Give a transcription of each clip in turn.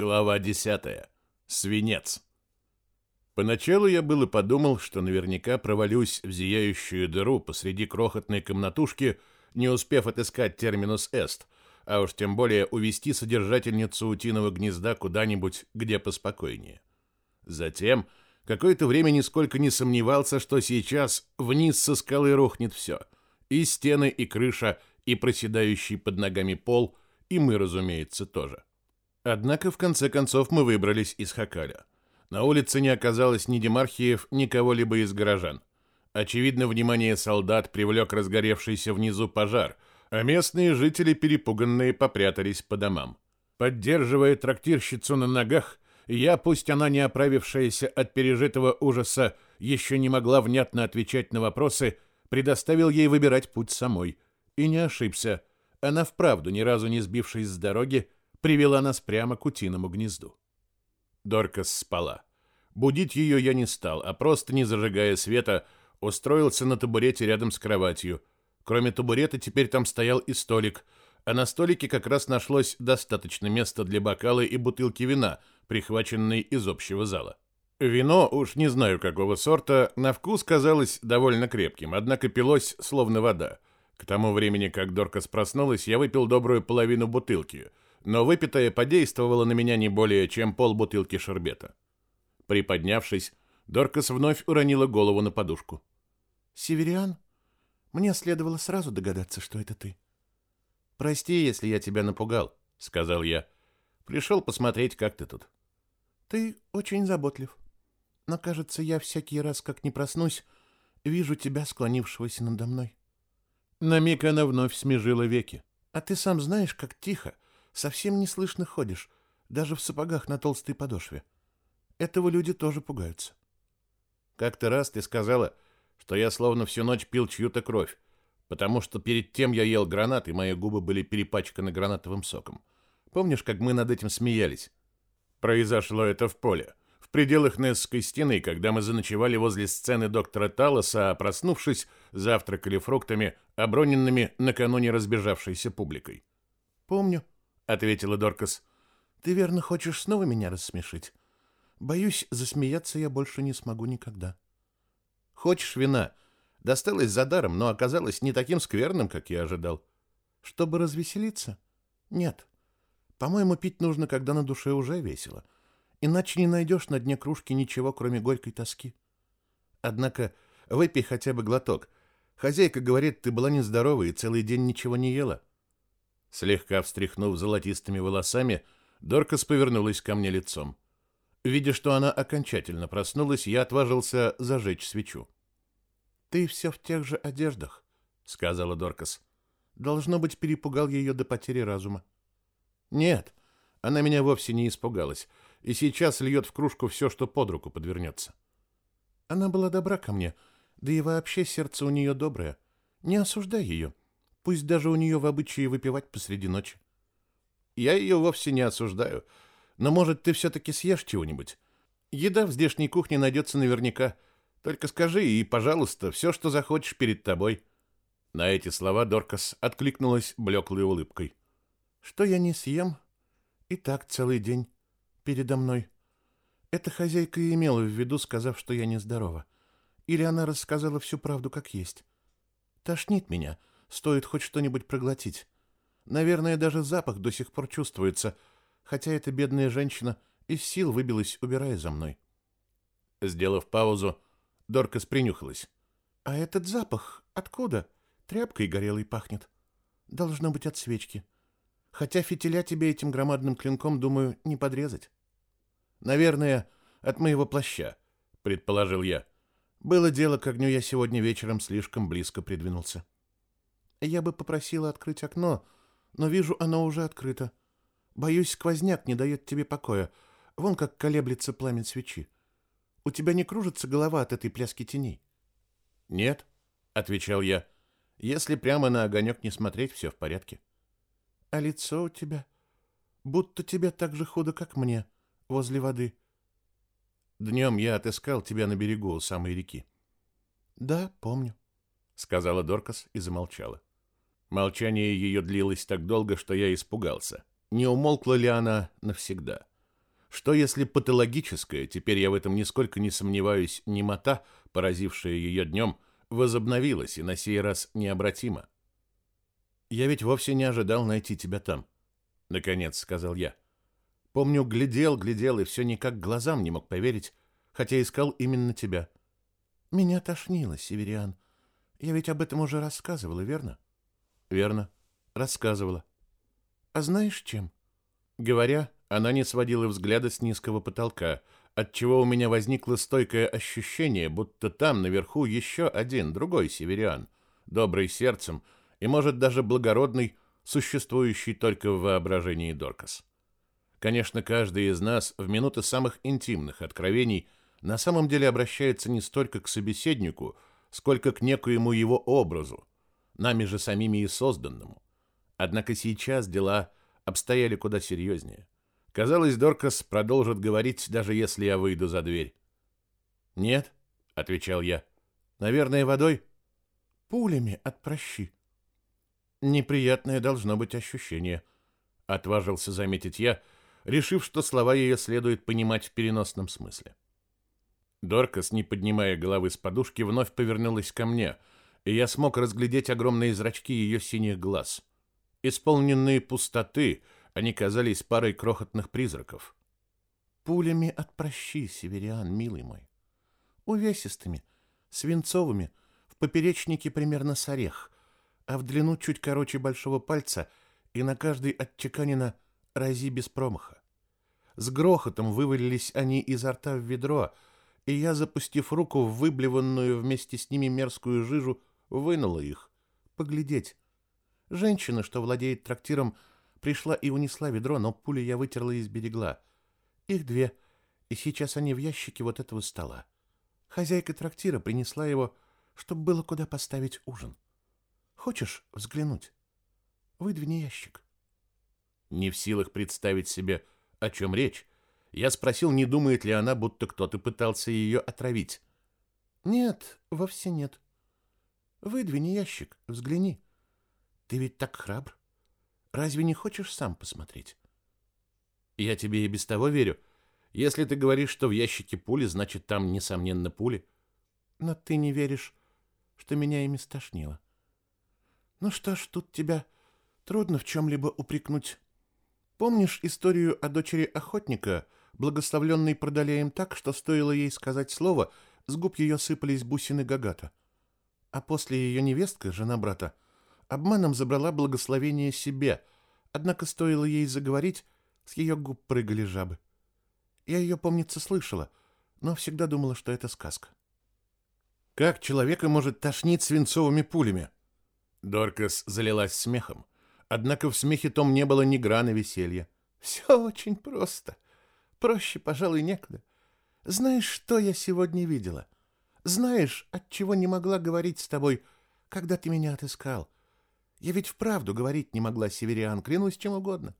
Глава 10. Свинец. Поначалу я было подумал, что наверняка провалюсь в зияющую дыру посреди крохотной комнатушки, не успев отыскать терминус эст, а уж тем более увести содержательницу утиного гнезда куда-нибудь, где поспокойнее. Затем какое-то время нисколько не сомневался, что сейчас вниз со скалы рухнет все. И стены, и крыша, и проседающий под ногами пол, и мы, разумеется, тоже. Однако, в конце концов, мы выбрались из Хакаля. На улице не оказалось ни демархиев, ни кого-либо из горожан. Очевидно, внимание солдат привлек разгоревшийся внизу пожар, а местные жители, перепуганные, попрятались по домам. Поддерживая трактирщицу на ногах, я, пусть она не оправившаяся от пережитого ужаса, еще не могла внятно отвечать на вопросы, предоставил ей выбирать путь самой. И не ошибся. Она вправду, ни разу не сбившись с дороги, привела нас прямо к утиному гнезду. Доркас спала. Будить ее я не стал, а просто, не зажигая света, устроился на табурете рядом с кроватью. Кроме табурета теперь там стоял и столик, а на столике как раз нашлось достаточно места для бокала и бутылки вина, прихваченной из общего зала. Вино, уж не знаю какого сорта, на вкус казалось довольно крепким, однако пилось словно вода. К тому времени, как Доркас проснулась, я выпил добрую половину бутылки — но выпитое подействовало на меня не более, чем полбутылки шербета. Приподнявшись, Доркас вновь уронила голову на подушку. «Севериан, мне следовало сразу догадаться, что это ты». «Прости, если я тебя напугал», — сказал я. «Пришел посмотреть, как ты тут». «Ты очень заботлив. Но, кажется, я всякий раз, как не проснусь, вижу тебя, склонившегося надо мной». На миг она вновь смежила веки. «А ты сам знаешь, как тихо, Совсем неслышно ходишь, даже в сапогах на толстой подошве. Этого люди тоже пугаются. Как-то раз ты сказала, что я словно всю ночь пил чью-то кровь, потому что перед тем я ел гранат, и мои губы были перепачканы гранатовым соком. Помнишь, как мы над этим смеялись? Произошло это в поле, в пределах Несской стены, когда мы заночевали возле сцены доктора Талоса, а проснувшись, завтракали фруктами, оброненными накануне разбежавшейся публикой. Помню, ответила Доркас. Ты верно хочешь снова меня рассмешить? Боюсь, засмеяться я больше не смогу никогда. Хочешь вина? Досталось за даром, но оказалось не таким скверным, как я ожидал. Чтобы развеселиться? Нет. По-моему, пить нужно, когда на душе уже весело. Иначе не найдешь на дне кружки ничего, кроме горькой тоски. Однако выпей хотя бы глоток. Хозяйка говорит, ты была нездорова и целый день ничего не ела. Слегка встряхнув золотистыми волосами, Доркас повернулась ко мне лицом. Видя, что она окончательно проснулась, я отважился зажечь свечу. «Ты все в тех же одеждах», — сказала Доркас. «Должно быть, перепугал ее до потери разума». «Нет, она меня вовсе не испугалась, и сейчас льет в кружку все, что под руку подвернется». «Она была добра ко мне, да и вообще сердце у нее доброе. Не осуждай ее. Пусть даже у нее в обычае выпивать посреди ночи. Я ее вовсе не осуждаю. Но, может, ты все-таки съешь чего-нибудь? Еда в здешней кухне найдется наверняка. Только скажи и, пожалуйста, все, что захочешь перед тобой. На эти слова Доркас откликнулась блеклой улыбкой. Что я не съем? И так целый день передо мной. Эта хозяйка и имела в виду, сказав, что я нездорова. Или она рассказала всю правду как есть. Тошнит меня, Стоит хоть что-нибудь проглотить. Наверное, даже запах до сих пор чувствуется, хотя эта бедная женщина из сил выбилась, убирая за мной. Сделав паузу, Доркас принюхалась. «А этот запах откуда? Тряпкой горелой пахнет. Должно быть от свечки. Хотя фитиля тебе этим громадным клинком, думаю, не подрезать». «Наверное, от моего плаща», — предположил я. Было дело, к огню я сегодня вечером слишком близко придвинулся. Я бы попросила открыть окно, но вижу, оно уже открыто. Боюсь, сквозняк не дает тебе покоя. Вон как колеблется пламя свечи. У тебя не кружится голова от этой пляски теней? Нет, отвечал я. Если прямо на огонек не смотреть, все в порядке. А лицо у тебя будто тебе так же худо, как мне, возле воды. Днем я отыскал тебя на берегу у самой реки. Да, помню, сказала Доркас и замолчала. Молчание ее длилось так долго, что я испугался. Не умолкла ли она навсегда? Что если патологическая, теперь я в этом нисколько не сомневаюсь, немота, поразившая ее днем, возобновилась и на сей раз необратимо? Я ведь вовсе не ожидал найти тебя там, наконец сказал я. Помню, глядел, глядел и все никак глазам не мог поверить, хотя искал именно тебя. Меня тошнило, Севериан. Я ведь об этом уже рассказывала, верно? Верно, рассказывала. А знаешь чем? Говоря, она не сводила взгляда с низкого потолка, отчего у меня возникло стойкое ощущение, будто там наверху еще один, другой северян, добрый сердцем и, может, даже благородный, существующий только в воображении Доркас. Конечно, каждый из нас в минуты самых интимных откровений на самом деле обращается не столько к собеседнику, сколько к некоему его образу, нами же самими и созданному. Однако сейчас дела обстояли куда серьезнее. Казалось, Доркас продолжит говорить, даже если я выйду за дверь. «Нет», — отвечал я, — «наверное, водой?» «Пулями от прощи». «Неприятное должно быть ощущение», — отважился заметить я, решив, что слова ее следует понимать в переносном смысле. Доркас, не поднимая головы с подушки, вновь повернулась ко мне, и я смог разглядеть огромные зрачки ее синих глаз. Исполненные пустоты — они казались парой крохотных призраков. Пулями от прощи, северян, милый мой. Увесистыми, свинцовыми, в поперечнике примерно с орех, а в длину чуть короче большого пальца и на каждой отчеканено «рази без промаха». С грохотом вывалились они изо рта в ведро, и я, запустив руку в выблеванную вместе с ними мерзкую жижу, вынула их. Поглядеть. Женщина, что владеет трактиром, Пришла и унесла ведро, но пулю я вытерла и сберегла. Их две, и сейчас они в ящике вот этого стола. Хозяйка трактира принесла его, чтобы было куда поставить ужин. Хочешь взглянуть? Выдвини ящик. Не в силах представить себе, о чем речь, я спросил, не думает ли она, будто кто-то пытался ее отравить. Нет, вовсе нет. Выдвини ящик, взгляни. Ты ведь так храбр. Разве не хочешь сам посмотреть? Я тебе и без того верю. Если ты говоришь, что в ящике пули, значит, там, несомненно, пули. Но ты не веришь, что меня ими стошнило. Ну что ж, тут тебя трудно в чем-либо упрекнуть. Помнишь историю о дочери охотника, благословленной продалеем так, что стоило ей сказать слово, с губ ее сыпались бусины Гагата? А после ее невестка, жена брата, — обманом забрала благословение себе, однако стоило ей заговорить, с ее губ прыгали жабы. Я ее, помнится, слышала, но всегда думала, что это сказка. Как человека может тошнить свинцовыми пулями? Доркас залилась смехом. Однако в смехе том не было ни грана веселья. Все очень просто. Проще, пожалуй, некуда. Знаешь, что я сегодня видела? Знаешь, от чего не могла говорить с тобой, когда ты меня отыскал? Я ведь вправду говорить не могла, Севериан, клянусь чем угодно.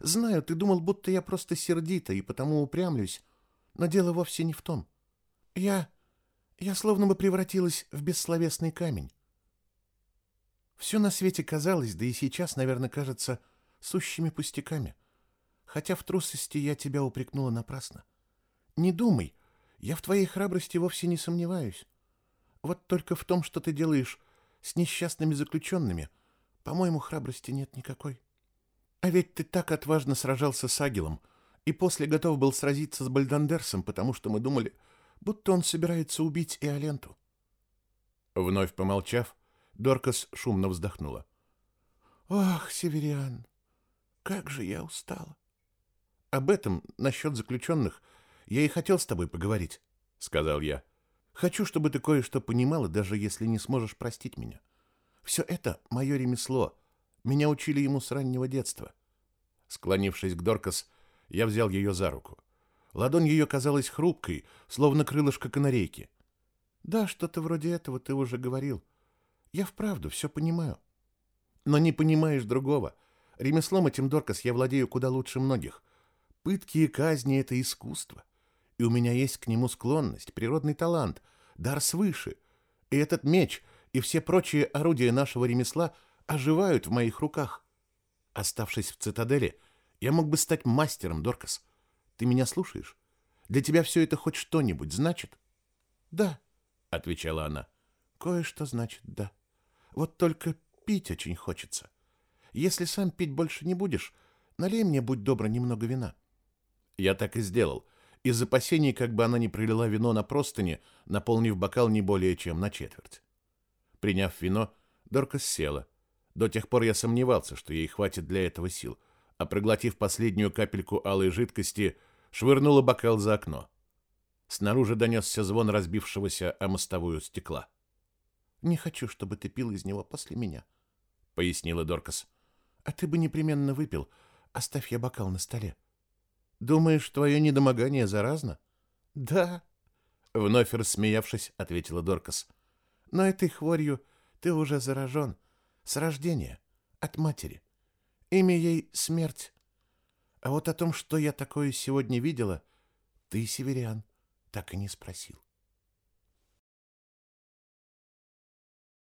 Знаю, ты думал, будто я просто сердита и потому упрямлюсь, но дело вовсе не в том. Я... я словно бы превратилась в бессловесный камень. Все на свете казалось, да и сейчас, наверное, кажется, сущими пустяками. Хотя в трусости я тебя упрекнула напрасно. Не думай, я в твоей храбрости вовсе не сомневаюсь. Вот только в том, что ты делаешь с несчастными заключенными — по-моему, храбрости нет никакой. А ведь ты так отважно сражался с Агилом и после готов был сразиться с Бальдандерсом, потому что мы думали, будто он собирается убить Иоленту. Вновь помолчав, Доркас шумно вздохнула. «Ох, Севериан, как же я устала!» «Об этом, насчет заключенных, я и хотел с тобой поговорить», — сказал я. «Хочу, чтобы ты кое-что понимала, даже если не сможешь простить меня. Все это мое ремесло. Меня учили ему с раннего детства. Склонившись к Доркас, я взял ее за руку. Ладонь ее казалась хрупкой, словно крылышко канарейки. Да, что-то вроде этого ты уже говорил. Я вправду все понимаю. Но не понимаешь другого. Ремеслом этим, Доркас, я владею куда лучше многих. Пытки и казни — это искусство. И у меня есть к нему склонность, природный талант, дар свыше. И этот меч и все прочие орудия нашего ремесла оживают в моих руках. Оставшись в цитадели, я мог бы стать мастером, Доркас. Ты меня слушаешь? Для тебя все это хоть что-нибудь значит? Да, отвечала она. Кое-что значит, да. Вот только пить очень хочется. Если сам пить больше не будешь, налей мне, будь добра, немного вина. Я так и сделал. Из опасений, как бы она не пролила вино на простыни, наполнив бокал не более чем на четверть. Приняв вино, Доркас села. До тех пор я сомневался, что ей хватит для этого сил, а проглотив последнюю капельку алой жидкости, швырнула бокал за окно. Снаружи донесся звон разбившегося о мостовую стекла. «Не хочу, чтобы ты пил из него после меня», — пояснила Доркас. «А ты бы непременно выпил. Оставь я бокал на столе». «Думаешь, твое недомогание заразно?» «Да», — вновь рассмеявшись, ответила Доркас. «Но этой хворью ты уже заражен. С рождения. От матери. Имя ей — смерть. А вот о том, что я такое сегодня видела, ты, северян, так и не спросил.